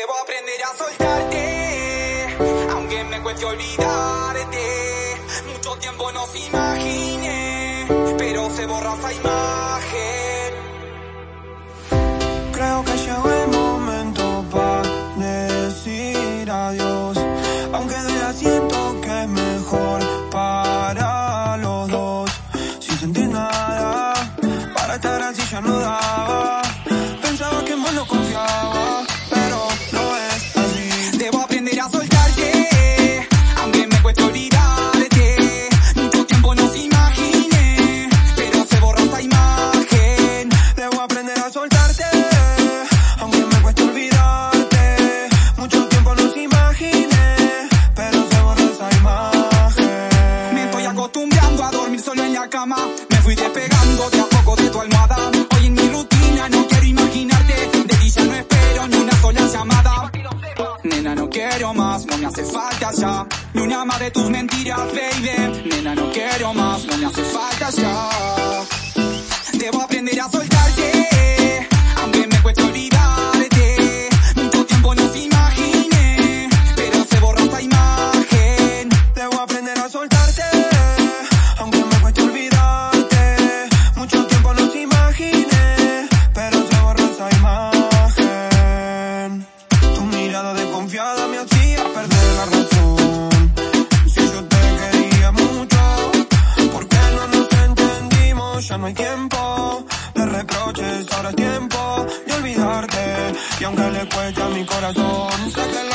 Debo aprender a soltarte, aunque me cueste olvidarte. Mucho tiempo no se imagine, pero se borra esa imagen. Creo que llegó el momento para decir adiós, aunque duela siento que es mejor para los dos. Sin sentir nada, para estar así ya no daba. Pensaba que en vos no confiaba, la cama. Me fui despegando de a poco de tu almohada. Hoy en mi rutina no quiero imaginarte. De ti ya no espero ni una sola llamada. Nena, no quiero más, no me hace falta ya. Ni una más de tus mentiras, baby. Nena, no quiero más, no me hace falta ya. Ya no hay tiempo de reproches, ahora es tiempo de olvidarte. Y aunque le cueste a mi corazón, sé que